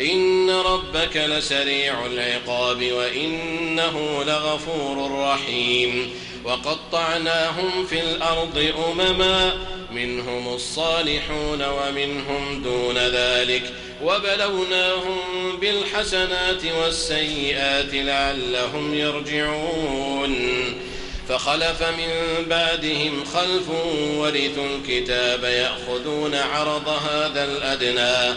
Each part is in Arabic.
إن ربك لسريع العقاب وإنه لغفور رحيم وقطعناهم في الأرض أمما منهم الصالحون ومنهم دون ذلك وبلوناهم بالحسنات والسيئات لعلهم يرجعون فخلف من بعدهم خلف ورثوا الكتاب يأخذون عرض هذا الأدنى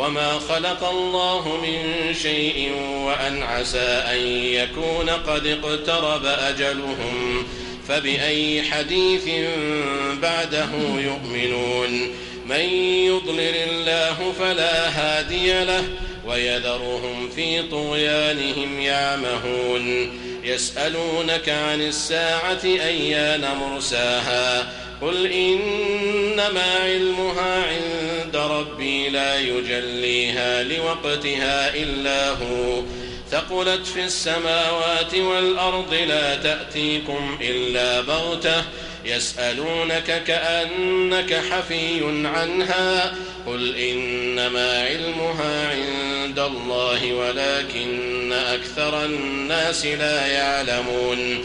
وما خلق الله من شيء وأن عسى أن يكون قد اقترب أجلهم فبأي حديث بعده يؤمنون من يضلل الله فلا هادي له ويذرهم في طغيانهم يعمهون يسألونك عن الساعة أيان مرساها قل إنما علمها عند لا يجليها لوقتها إلا هو. ثقلت في السماوات والأرض لا تأتيكم إلا بغتة. يسألونك كأنك حفي عنها. قل إنما علمها عند الله ولكن أكثر الناس لا يعلمون.